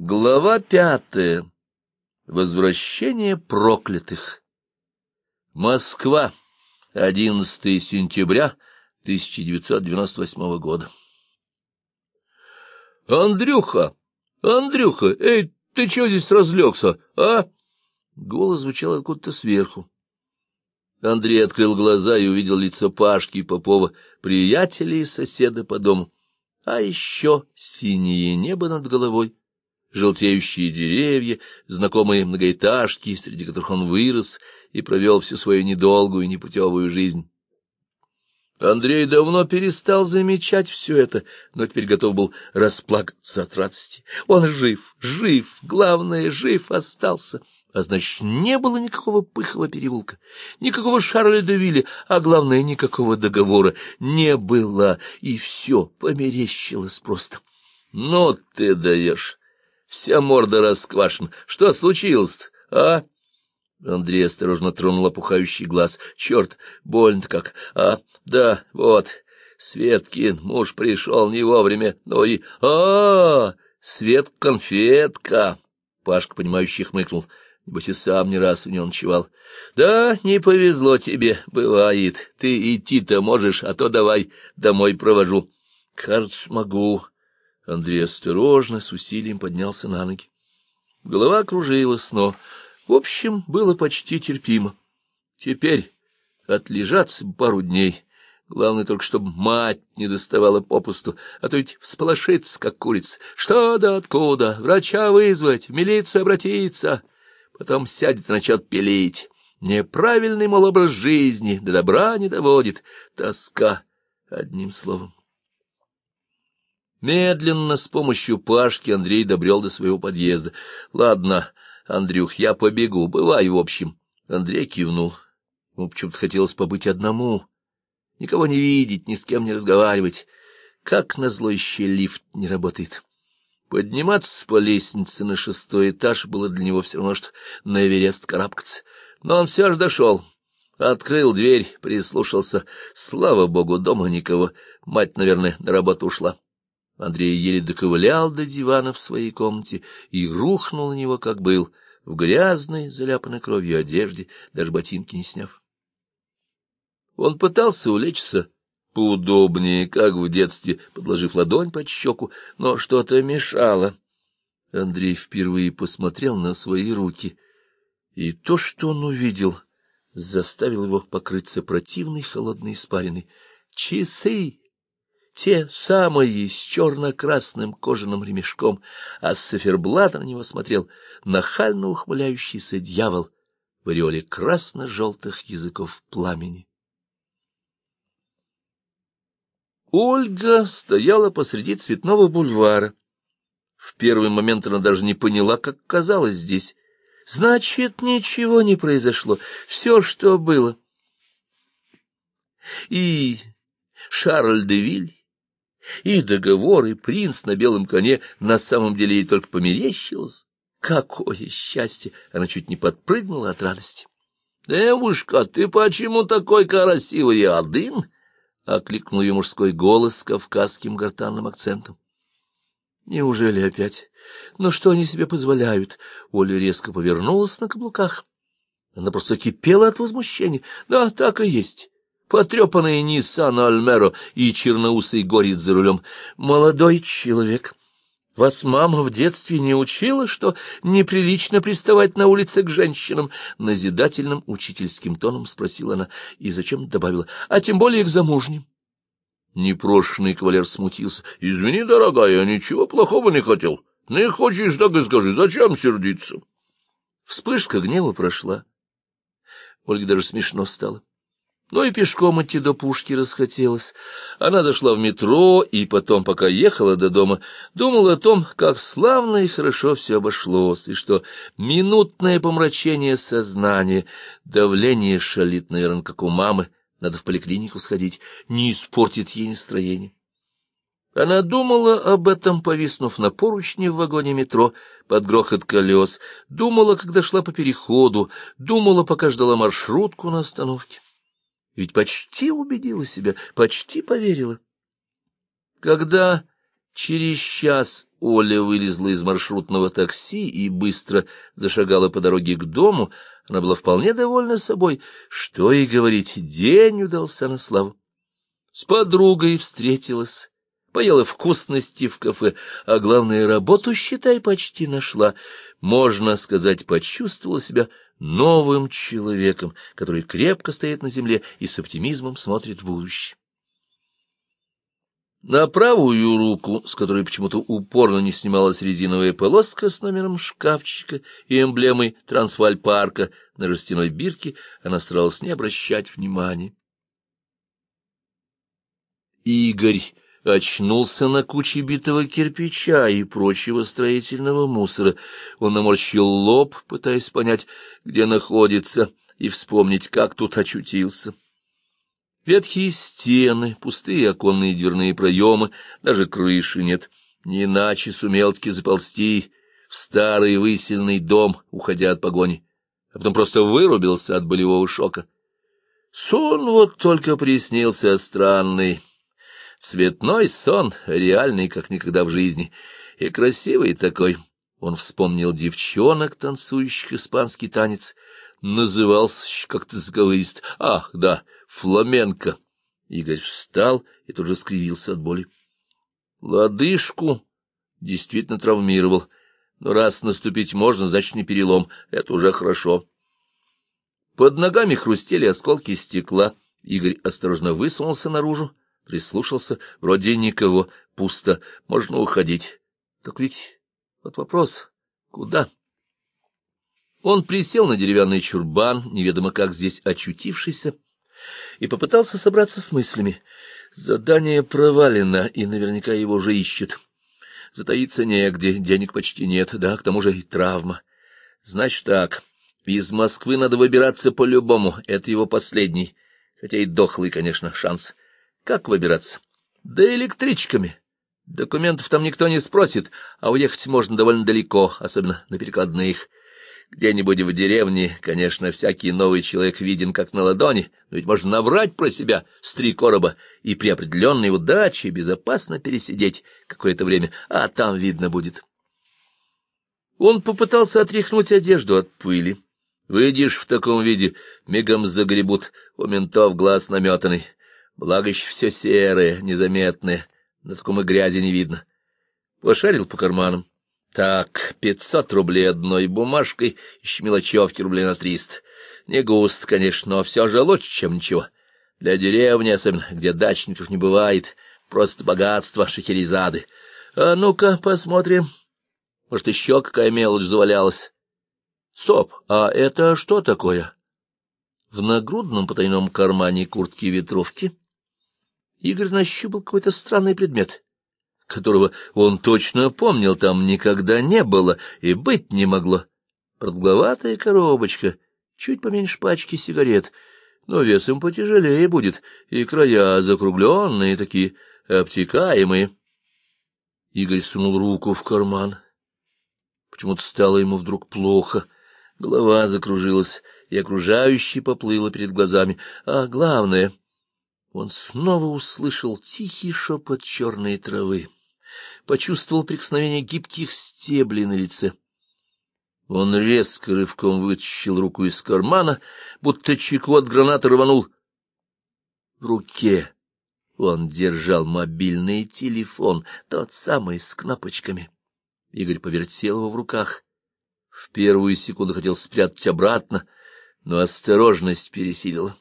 Глава пятая. Возвращение проклятых. Москва. 11 сентября 1998 года. Андрюха! Андрюха! Эй, ты чего здесь разлегся, а? Голос звучал откуда-то сверху. Андрей открыл глаза и увидел лицо Пашки и Попова, приятеля и соседа по дому. А еще синее небо над головой желтеющие деревья, знакомые многоэтажки, среди которых он вырос и провел всю свою недолгую непутевую жизнь. Андрей давно перестал замечать все это, но теперь готов был расплакаться от радости. Он жив, жив, главное, жив остался. А значит, не было никакого пыхого переулка, никакого Шарля де а главное, никакого договора не было, и все померещилось просто. — Ну ты даешь! Вся морда расквашена. Что случилось-то, а? Андрей осторожно тронул опухающий глаз. Черт, больно-то как. А, да, вот, Светкин, муж пришел не вовремя, но и... а, -а, -а Свет-конфетка! Пашка, понимающий, хмыкнул. Небось, и сам не раз у него ночевал. — Да, не повезло тебе, бывает. Ты идти-то можешь, а то давай домой провожу. — Кажется, могу. Андрей осторожно, с усилием поднялся на ноги. Голова кружилась, но, в общем, было почти терпимо. Теперь отлежаться пару дней. Главное только, чтобы мать не доставала попусту, а то ведь всполошится, как курица. Что да откуда? Врача вызвать, в милицию обратиться. Потом сядет и начнет пилить. Неправильный, мол, образ жизни, до добра не доводит. Тоска, одним словом. Медленно, с помощью Пашки, Андрей добрел до своего подъезда. — Ладно, Андрюх, я побегу, бывай в общем. Андрей кивнул. Ему почему-то хотелось побыть одному, никого не видеть, ни с кем не разговаривать. Как назло еще лифт не работает. Подниматься по лестнице на шестой этаж было для него все равно, что на Эверест карабкаться. Но он все же дошел. Открыл дверь, прислушался. Слава богу, дома никого. Мать, наверное, на работу ушла. Андрей еле доковылял до дивана в своей комнате и рухнул на него, как был, в грязной, заляпанной кровью одежде, даже ботинки не сняв. Он пытался улечься поудобнее, как в детстве, подложив ладонь под щеку, но что-то мешало. Андрей впервые посмотрел на свои руки, и то, что он увидел, заставило его покрыться противной холодной испариной. Часы! Те самые с черно-красным кожаным ремешком, а с циферблата на него смотрел нахально ухмыляющийся дьявол в ореоле красно-желтых языков пламени. Ольга стояла посреди цветного бульвара. В первый момент она даже не поняла, как казалось здесь. Значит, ничего не произошло, все, что было. И Шарль де Виль и договор, и принц на белом коне на самом деле ей только померещилось. Какое счастье! Она чуть не подпрыгнула от радости. — Девушка, ты почему такой красивый один? — окликнул ее мужской голос с кавказским гортанным акцентом. — Неужели опять? Ну что они себе позволяют? Оля резко повернулась на каблуках. Она просто кипела от возмущения. Да, так и есть потрепанный Ниссан Альмеро и черноусый горит за рулем. Молодой человек, вас мама в детстве не учила, что неприлично приставать на улице к женщинам? Назидательным учительским тоном спросила она и зачем добавила, а тем более к замужним. Непрошенный кавалер смутился. — Извини, дорогая, я ничего плохого не хотел. Не хочешь, так и скажи, зачем сердиться? Вспышка гнева прошла. Ольге даже смешно стало. Но и пешком идти до пушки расхотелось. Она зашла в метро и потом, пока ехала до дома, думала о том, как славно и хорошо все обошлось, и что минутное помрачение сознания, давление шалит, наверное, как у мамы, надо в поликлинику сходить, не испортит ей настроение. Она думала об этом, повиснув на поручне в вагоне метро под грохот колес, думала, когда шла по переходу, думала, пока ждала маршрутку на остановке ведь почти убедила себя, почти поверила. Когда через час Оля вылезла из маршрутного такси и быстро зашагала по дороге к дому. Она была вполне довольна собой. Что и говорить, день удался на славу. С подругой встретилась, поела вкусности в кафе, а главное, работу, считай, почти нашла. Можно сказать, почувствовала себя новым человеком, который крепко стоит на земле и с оптимизмом смотрит в будущее. На правую руку, с которой почему-то упорно не снималась резиновая полоска с номером шкафчика и эмблемой Трансваль-парка на жестяной бирке, она старалась не обращать внимания. Игорь очнулся на куче битого кирпича и прочего строительного мусора. Он наморщил лоб, пытаясь понять, где находится, и вспомнить, как тут очутился. Ветхие стены, пустые оконные дверные проемы, даже крыши нет. Не иначе сумел-таки заползти в старый выселенный дом, уходя от погони, а потом просто вырубился от болевого шока. Сон вот только приснился странный. Цветной сон, реальный, как никогда в жизни, и красивый такой. Он вспомнил девчонок, танцующих испанский танец, назывался как-то заговорист. Ах, да, фламенко. Игорь встал и тут же скривился от боли. Лодыжку действительно травмировал, но раз наступить можно, значит, не перелом. Это уже хорошо. Под ногами хрустели осколки стекла. Игорь осторожно высунулся наружу, прислушался. Вроде никого, пусто, можно уходить. Так ведь вот вопрос, куда? Он присел на деревянный чурбан, неведомо как здесь очутившийся, и попытался собраться с мыслями. Задание провалено, и наверняка его уже ищут. Затаиться негде, денег почти нет, да, к тому же и травма. Значит так, из Москвы надо выбираться по-любому, это его последний, хотя и дохлый, конечно, шанс. Как выбираться? Да электричками. Документов там никто не спросит, а уехать можно довольно далеко, особенно на перекладных. Где-нибудь в деревне, конечно, всякий новый человек виден как на ладони, но ведь можно наврать про себя с три короба и при определенной удаче безопасно пересидеть какое-то время, а там видно будет. Он попытался отряхнуть одежду от пыли. Выйдешь в таком виде, мигом загребут, у ментов глаз наметанный. Благо еще все серое, незаметное, на таком и грязи не видно. Пошарил по карманам. Так, пятьсот рублей одной бумажкой, еще мелочевки рублей на триста. Не густ, конечно, но все же лучше, чем ничего. Для деревни, особенно, где дачников не бывает, просто богатство шахерезады. А ну-ка, посмотрим. Может, еще какая мелочь завалялась. Стоп, а это что такое? В нагрудном потайном кармане куртки-ветровки Игорь нащупал какой-то странный предмет — которого он точно помнил, там никогда не было и быть не могло. Продгловатая коробочка, чуть поменьше пачки сигарет, но весом потяжелее будет, и края закругленные такие, обтекаемые. Игорь сунул руку в карман. Почему-то стало ему вдруг плохо. Голова закружилась, и окружающее поплыло перед глазами. А главное, он снова услышал тихий шепот черной травы почувствовал прикосновение гибких стеблей на лице. Он резко рывком вытащил руку из кармана, будто чеку от граната рванул. В руке он держал мобильный телефон, тот самый с кнопочками. Игорь повертел его в руках. В первую секунду хотел спрятать обратно, но осторожность пересилила.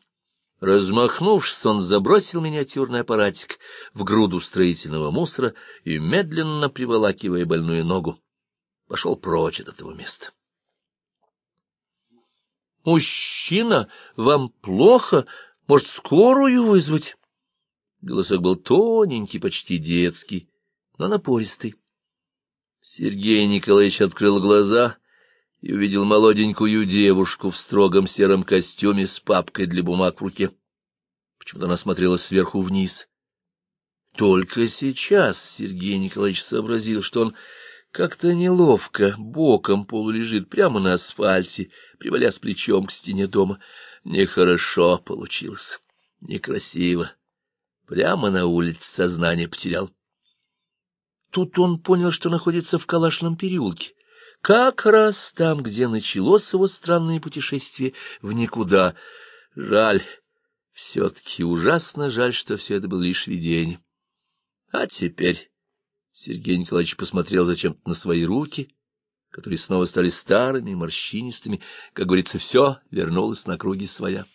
Размахнувшись, он забросил миниатюрный аппаратик в груду строительного мусора и, медленно приволакивая больную ногу, пошел прочь от этого места. «Мужчина, вам плохо? Может, скорую вызвать?» Голосок был тоненький, почти детский, но напористый. Сергей Николаевич открыл глаза и увидел молоденькую девушку в строгом сером костюме с папкой для бумаг в руке. Почему-то она смотрела сверху вниз. Только сейчас Сергей Николаевич сообразил, что он как-то неловко, боком полулежит прямо на асфальте, привалясь плечом к стене дома. Нехорошо получилось, некрасиво. Прямо на улице сознание потерял. Тут он понял, что находится в Калашном переулке, как раз там, где началось его странное путешествие в никуда. Жаль, все-таки ужасно жаль, что все это было лишь видение. А теперь Сергей Николаевич посмотрел зачем-то на свои руки, которые снова стали старыми, морщинистыми. Как говорится, все вернулось на круги своя.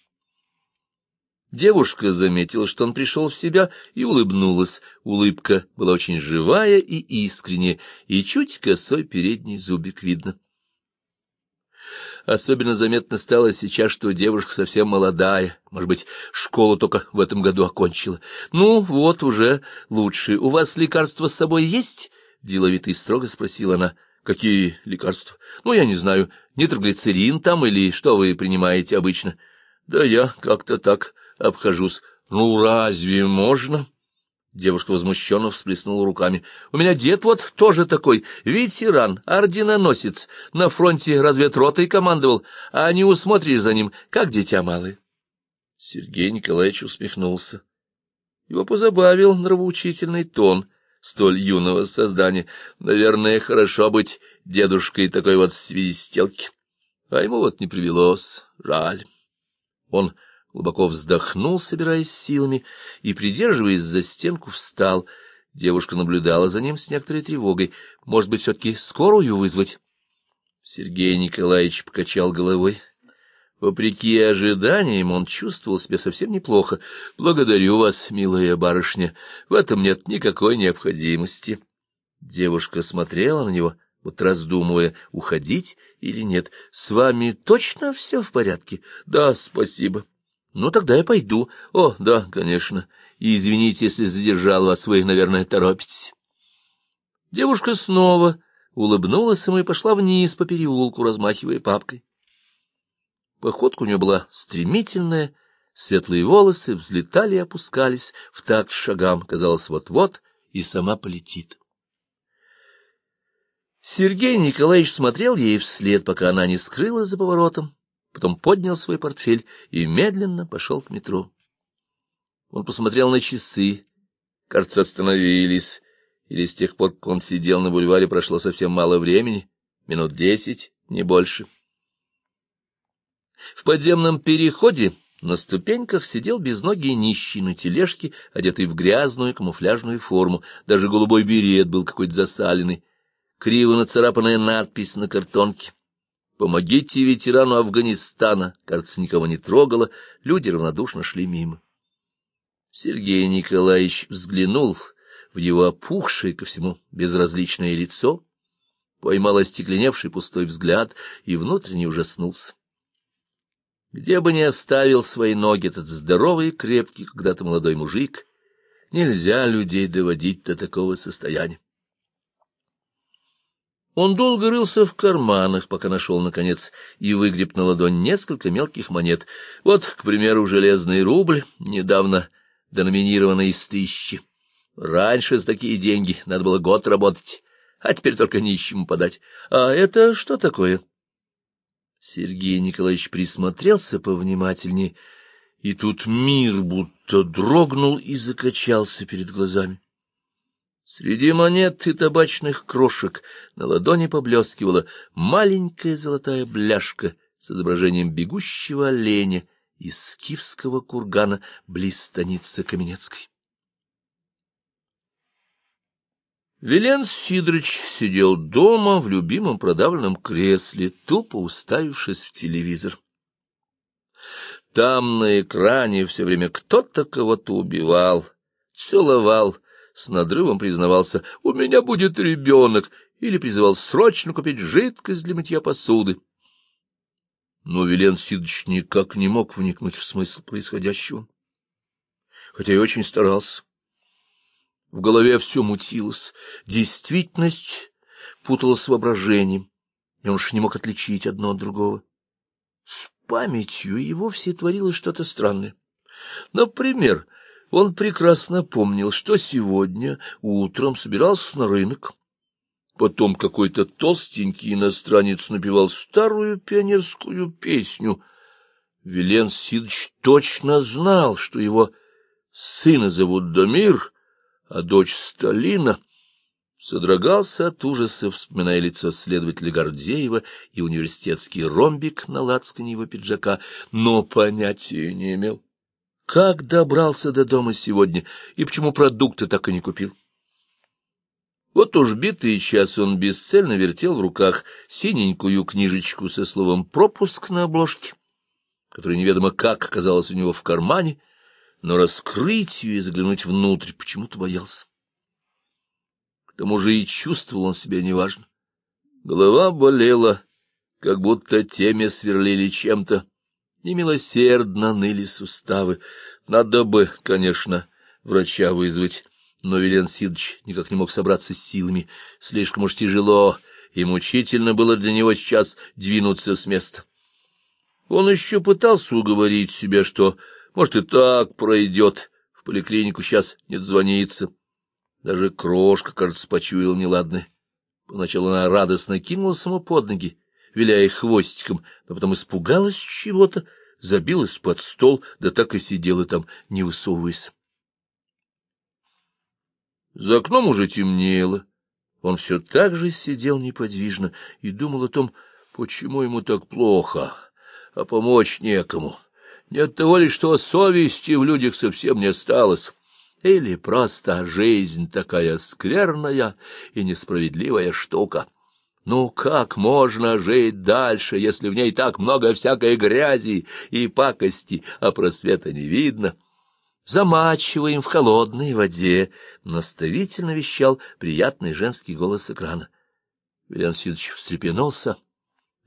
Девушка заметила, что он пришел в себя, и улыбнулась. Улыбка была очень живая и искренняя, и чуть косой передний зубик видно. Особенно заметно стало сейчас, что девушка совсем молодая, может быть, школу только в этом году окончила. Ну, вот уже лучше. У вас лекарства с собой есть? Деловито и строго спросила она. Какие лекарства? Ну, я не знаю, нитроглицерин там или что вы принимаете обычно? Да я как-то так обхожусь. Ну, разве можно? Девушка возмущенно всплеснула руками. — У меня дед вот тоже такой, ветеран, орденоносец, на фронте разведротой командовал, а не усмотришь за ним, как дитя малое. Сергей Николаевич усмехнулся. Его позабавил нравоучительный тон столь юного создания. Наверное, хорошо быть дедушкой такой вот свистелки. А ему вот не привелось, жаль. Он глубоко вздохнул, собираясь силами, и, придерживаясь за стенку, встал. Девушка наблюдала за ним с некоторой тревогой. Может быть, все-таки скорую вызвать? Сергей Николаевич покачал головой. Вопреки ожиданиям, он чувствовал себя совсем неплохо. «Благодарю вас, милая барышня, в этом нет никакой необходимости». Девушка смотрела на него, вот раздумывая, уходить или нет. «С вами точно все в порядке?» «Да, спасибо». Ну, тогда я пойду. О, да, конечно. И извините, если задержал вас, вы, наверное, торопитесь. Девушка снова улыбнулась ему и пошла вниз по переулку, размахивая папкой. Походка у нее была стремительная, светлые волосы взлетали и опускались в такт шагам, казалось, вот-вот и сама полетит. Сергей Николаевич смотрел ей вслед, пока она не скрылась за поворотом потом поднял свой портфель и медленно пошел к метро. Он посмотрел на часы, кажется, остановились, или с тех пор, как он сидел на бульваре, прошло совсем мало времени, минут десять, не больше. В подземном переходе на ступеньках сидел безногий нищий на тележке, одетый в грязную камуфляжную форму, даже голубой берет был какой-то засаленный, криво нацарапанная надпись на картонке. Помогите ветерану Афганистана. Кажется, никого не трогало, люди равнодушно шли мимо. Сергей Николаевич взглянул в его опухшее ко всему безразличное лицо, поймал остекленевший пустой взгляд и внутренне ужаснулся. Где бы ни оставил свои ноги этот здоровый и крепкий когда-то молодой мужик, нельзя людей доводить до такого состояния. Он долго рылся в карманах, пока нашел, наконец, и выгреб на ладонь несколько мелких монет. Вот, к примеру, железный рубль, недавно деноминированный из тысячи. Раньше за такие деньги надо было год работать, а теперь только нищему подать. А это что такое? Сергей Николаевич присмотрелся повнимательнее, и тут мир будто дрогнул и закачался перед глазами. Среди монет и табачных крошек на ладони поблескивала маленькая золотая бляшка с изображением бегущего оленя из скифского кургана близ станицы Каменецкой. Велен Сидорович сидел дома в любимом продавленном кресле, тупо уставившись в телевизор. Там на экране все время кто-то кого-то убивал, целовал, с надрывом признавался «У меня будет ребенок» или призывал срочно купить жидкость для мытья посуды. Но Вилен Сидович никак не мог вникнуть в смысл происходящего, хотя и очень старался. В голове все мутилось, действительность путалась воображением, и он уж не мог отличить одно от другого. С памятью его все творилось что-то странное. Например, он прекрасно помнил, что сегодня утром собирался на рынок. Потом какой-то толстенький иностранец напевал старую пионерскую песню. Велен Сидович точно знал, что его сына зовут Дамир, а дочь Сталина. Содрогался от ужаса, вспоминая лицо следователя Гордеева и университетский ромбик на лацкане его пиджака, но понятия не имел. Как добрался до дома сегодня и почему продукты так и не купил? Вот уж битый час он бесцельно вертел в руках синенькую книжечку со словом «пропуск» на обложке, которая неведомо как оказалась у него в кармане, но раскрыть ее и заглянуть внутрь почему-то боялся. К тому же и чувствовал он себя неважно. Голова болела, как будто теме сверлили чем-то. Немилосердно ныли суставы. Надо бы, конечно, врача вызвать, но Вилен Сидович никак не мог собраться с силами. Слишком уж тяжело и мучительно было для него сейчас двинуться с места. Он еще пытался уговорить себя, что, может, и так пройдет, в поликлинику сейчас не дозвонится. Даже крошка, кажется, почуяла неладное. Поначалу она радостно кинулась ему под ноги, виляя хвостиком, но потом испугалась чего-то, забилась под стол, да так и сидела там, не высовываясь. За окном уже темнело. Он все так же сидел неподвижно и думал о том, почему ему так плохо, а помочь некому. Не от того ли, что совести в людях совсем не осталось. Или просто жизнь такая скверная и несправедливая штука. Ну, как можно жить дальше, если в ней так много всякой грязи и пакости, а просвета не видно? Замачиваем в холодной воде, — наставительно вещал приятный женский голос экрана. Вильян Сидович встрепенулся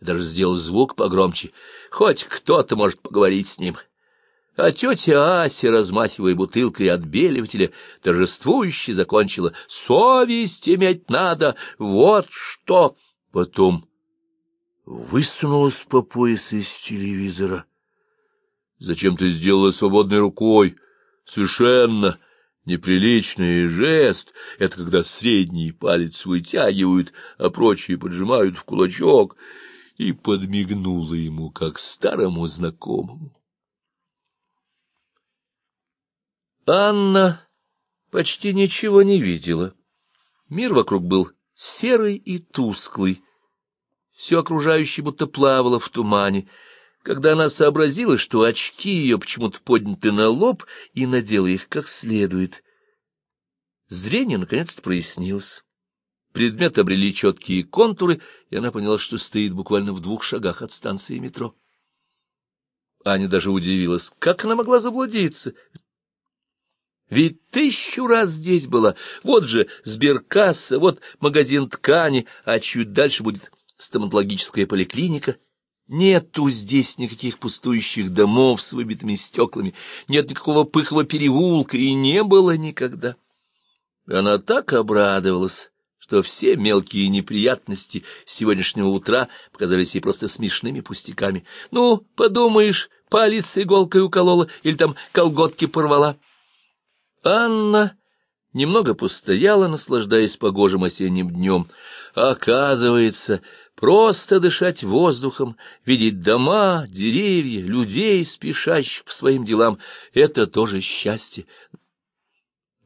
и даже сделал звук погромче. Хоть кто-то может поговорить с ним. — а тетя Ася, размахивая бутылкой отбеливателя, торжествующе закончила «Совесть иметь надо, вот что!» Потом высунулась по пояс из телевизора. «Зачем ты сделала свободной рукой? Совершенно!» Неприличный жест — это когда средний палец вытягивают, а прочие поджимают в кулачок, и подмигнула ему, как старому знакомому. Анна почти ничего не видела. Мир вокруг был серый и тусклый. Все окружающее будто плавало в тумане. Когда она сообразила, что очки ее почему-то подняты на лоб, и надела их как следует. Зрение наконец-то прояснилось. Предметы обрели четкие контуры, и она поняла, что стоит буквально в двух шагах от станции метро. Аня даже удивилась, как она могла заблудиться, ведь тысячу раз здесь была. Вот же сберкасса, вот магазин ткани, а чуть дальше будет стоматологическая поликлиника. Нету здесь никаких пустующих домов с выбитыми стеклами, нет никакого пыхого переулка, и не было никогда. Она так обрадовалась, что все мелкие неприятности сегодняшнего утра показались ей просто смешными пустяками. Ну, подумаешь, палец иголкой уколола или там колготки порвала. Анна немного постояла, наслаждаясь погожим осенним днем. Оказывается, просто дышать воздухом, видеть дома, деревья, людей, спешащих по своим делам — это тоже счастье.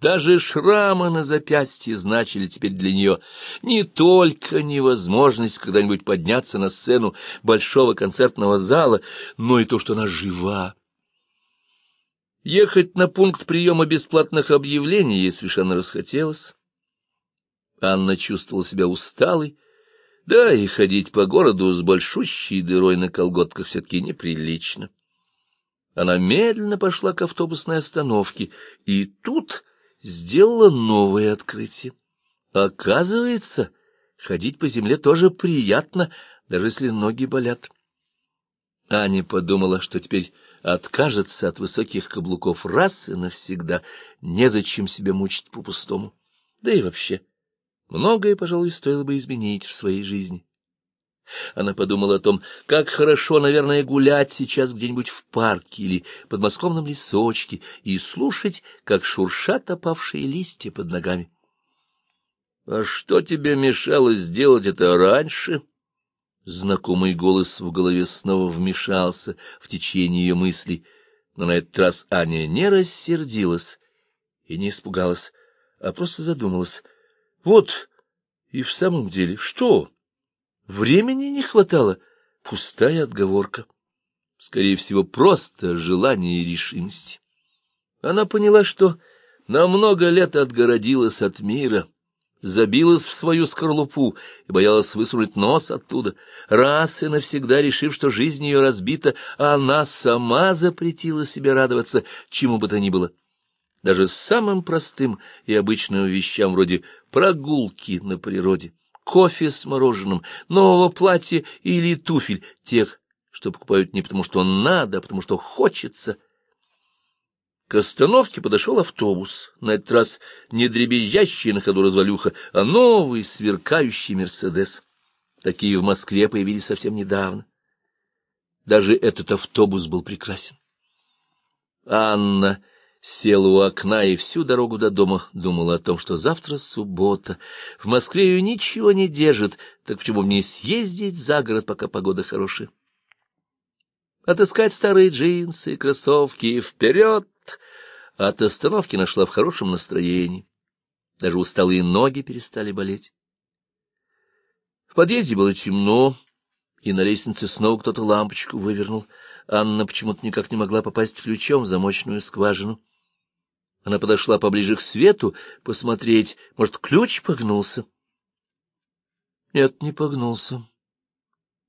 Даже шрамы на запястье значили теперь для нее не только невозможность когда-нибудь подняться на сцену большого концертного зала, но и то, что она жива, Ехать на пункт приема бесплатных объявлений ей совершенно расхотелось. Анна чувствовала себя усталой, да и ходить по городу с большущей дырой на колготках все-таки неприлично. Она медленно пошла к автобусной остановке, и тут сделала новое открытие. Оказывается, ходить по земле тоже приятно, даже если ноги болят. Аня подумала, что теперь откажется от высоких каблуков раз и навсегда, незачем себя мучить по-пустому. Да и вообще, многое, пожалуй, стоило бы изменить в своей жизни. Она подумала о том, как хорошо, наверное, гулять сейчас где-нибудь в парке или подмосковном лесочке и слушать, как шуршат опавшие листья под ногами. — А что тебе мешало сделать это раньше? Знакомый голос в голове снова вмешался в течение ее мыслей, но на этот раз Аня не рассердилась и не испугалась, а просто задумалась. Вот И в самом деле, что? Времени не хватало. Пустая отговорка. Скорее всего, просто желание и решимость. Она поняла, что на много лет отгородилась от мира, забилась в свою скорлупу и боялась высунуть нос оттуда, раз и навсегда решив, что жизнь ее разбита, а она сама запретила себе радоваться чему бы то ни было. Даже самым простым и обычным вещам, вроде прогулки на природе, кофе с мороженым, нового платья или туфель, тех, что покупают не потому, что надо, а потому, что хочется — к остановке подошел автобус, на этот раз не дребезжащий на ходу развалюха, а новый сверкающий «Мерседес». Такие в Москве появились совсем недавно. Даже этот автобус был прекрасен. Анна села у окна и всю дорогу до дома думала о том, что завтра суббота. В Москве ее ничего не держит, так почему мне съездить за город, пока погода хорошая? Отыскать старые джинсы, кроссовки и вперед от остановки нашла в хорошем настроении. Даже усталые ноги перестали болеть. В подъезде было темно, и на лестнице снова кто-то лампочку вывернул. Анна почему-то никак не могла попасть ключом в замочную скважину. Она подошла поближе к свету, посмотреть, может, ключ погнулся. Нет, не погнулся.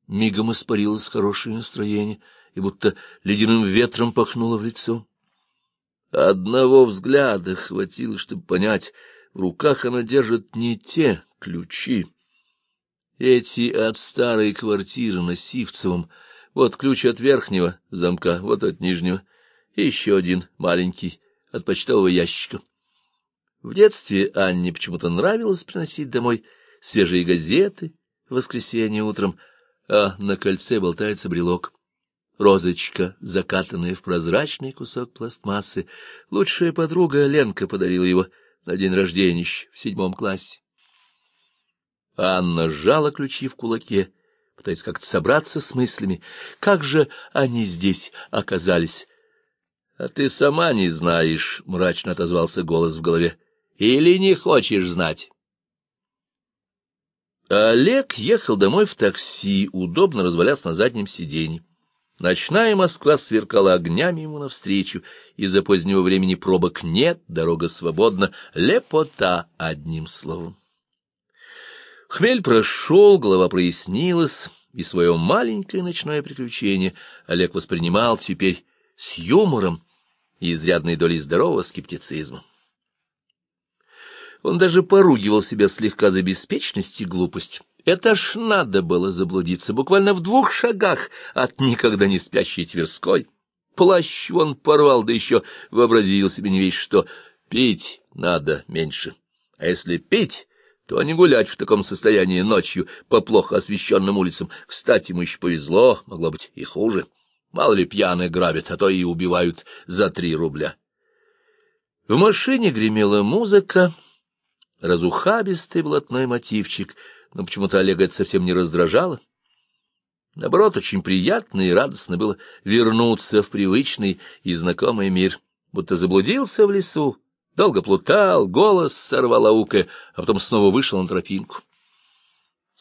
Мигом испарилось хорошее настроение, и будто ледяным ветром пахнуло в лицо. Одного взгляда хватило, чтобы понять, в руках она держит не те ключи. Эти от старой квартиры на Сивцевом. Вот ключ от верхнего замка, вот от нижнего. И еще один, маленький, от почтового ящика. В детстве Анне почему-то нравилось приносить домой свежие газеты в воскресенье утром, а на кольце болтается брелок розочка, закатанная в прозрачный кусок пластмассы. Лучшая подруга Ленка подарила его на день рождения в седьмом классе. Анна сжала ключи в кулаке, пытаясь как-то собраться с мыслями. Как же они здесь оказались? — А ты сама не знаешь, — мрачно отозвался голос в голове. — Или не хочешь знать? Олег ехал домой в такси, удобно развалясь на заднем сиденье. Ночная Москва сверкала огнями ему навстречу, из-за позднего времени пробок нет, дорога свободна, лепота одним словом. Хмель прошел, голова прояснилась, и свое маленькое ночное приключение Олег воспринимал теперь с юмором и изрядной долей здорового скептицизма. Он даже поругивал себя слегка за беспечность и глупость. Это ж надо было заблудиться буквально в двух шагах от никогда не спящей Тверской. Плащ он порвал, да еще вообразил себе не весь что. Пить надо меньше. А если пить, то не гулять в таком состоянии ночью по плохо освещенным улицам. Кстати, ему еще повезло, могло быть и хуже. Мало ли пьяные грабят, а то и убивают за три рубля. В машине гремела музыка, разухабистый блатной мотивчик — но почему-то Олега это совсем не раздражало. Наоборот, очень приятно и радостно было вернуться в привычный и знакомый мир, будто заблудился в лесу, долго плутал, голос сорвал аукая, а потом снова вышел на тропинку.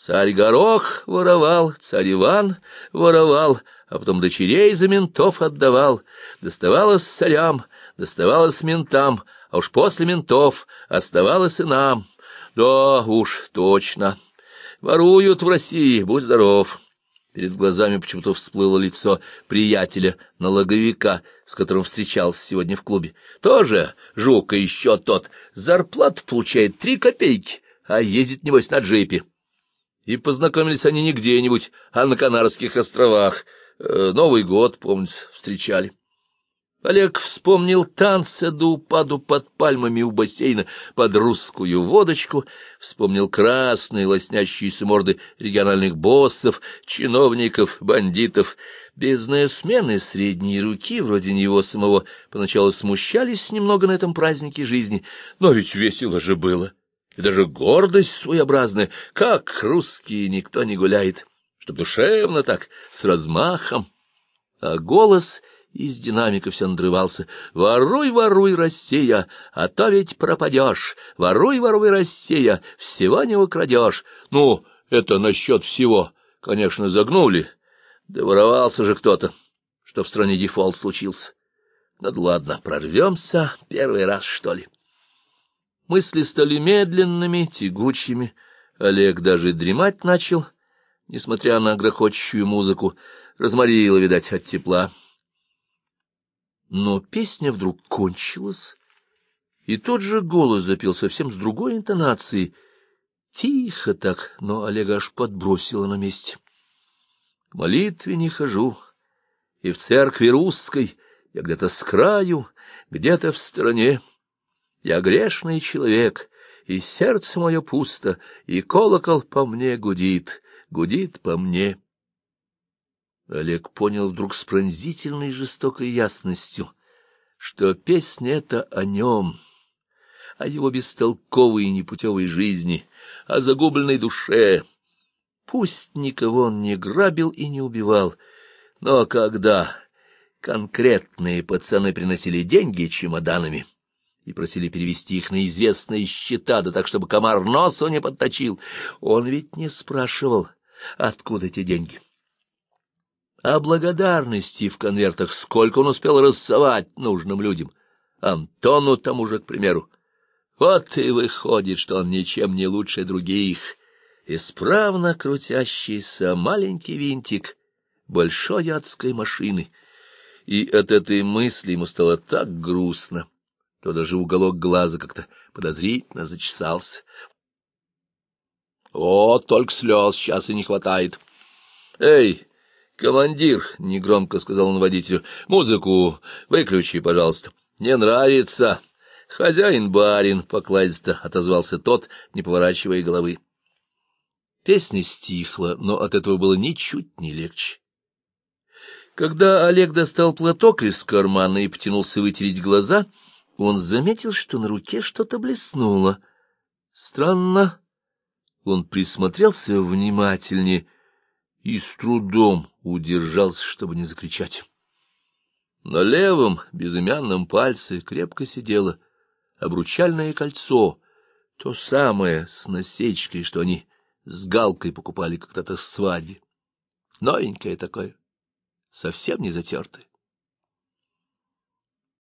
Царь Горох воровал, царь Иван воровал, а потом дочерей за ментов отдавал, доставалось царям, доставалось ментам, а уж после ментов оставалось и нам. Да уж, точно. Воруют в России, будь здоров. Перед глазами почему-то всплыло лицо приятеля, налоговика, с которым встречался сегодня в клубе. Тоже жук и еще тот. Зарплату получает три копейки, а ездит, небось, на джипе. И познакомились они не где-нибудь, а на Канарских островах. Э, Новый год, помнится, встречали. Олег вспомнил танцы до упаду под пальмами у бассейна под русскую водочку, вспомнил красные лоснящиеся морды региональных боссов, чиновников, бандитов. Бизнесмены средней руки, вроде него самого, поначалу смущались немного на этом празднике жизни, но ведь весело же было. И даже гордость своеобразная, как русские никто не гуляет, чтоб душевно так, с размахом. А голос Из динамика все надрывался. «Воруй, воруй, Россия, а то ведь пропадешь! Воруй, воруй, Россия, всего не украдешь!» Ну, это насчет всего, конечно, загнули. Да воровался же кто-то, что в стране дефолт случился. Ну ладно, прорвемся первый раз, что ли. Мысли стали медленными, тягучими. Олег даже дремать начал, несмотря на грохочущую музыку. Разморило, видать, от тепла. Но песня вдруг кончилась, и тот же голос запел совсем с другой интонацией. Тихо так, но Олега аж подбросило на месте. К молитве не хожу, и в церкви русской я где-то с краю, где-то в стороне. Я грешный человек, и сердце мое пусто, и колокол по мне гудит, гудит по мне. Олег понял вдруг с пронзительной жестокой ясностью, что песня эта о нем, о его бестолковой и непутевой жизни, о загубленной душе. Пусть никого он не грабил и не убивал, но когда конкретные пацаны приносили деньги чемоданами и просили перевести их на известные счета, да так, чтобы комар носу не подточил, он ведь не спрашивал, откуда эти деньги о благодарности в конвертах, сколько он успел рассовать нужным людям. Антону тому же, к примеру. Вот и выходит, что он ничем не лучше других. Исправно крутящийся маленький винтик большой адской машины. И от этой мысли ему стало так грустно, то даже уголок глаза как-то подозрительно зачесался. О, только слез сейчас и не хватает. Эй, «Командир», — негромко сказал он водителю, — «музыку выключи, пожалуйста». «Не нравится». «Хозяин-барин», — покладисто отозвался тот, не поворачивая головы. Песня стихла, но от этого было ничуть не легче. Когда Олег достал платок из кармана и потянулся вытереть глаза, он заметил, что на руке что-то блеснуло. Странно. Он присмотрелся внимательнее — и с трудом удержался, чтобы не закричать. На левом безымянном пальце крепко сидело обручальное кольцо, то самое с насечкой, что они с галкой покупали когда-то в свадьбе. Новенькое такое, совсем не затертое.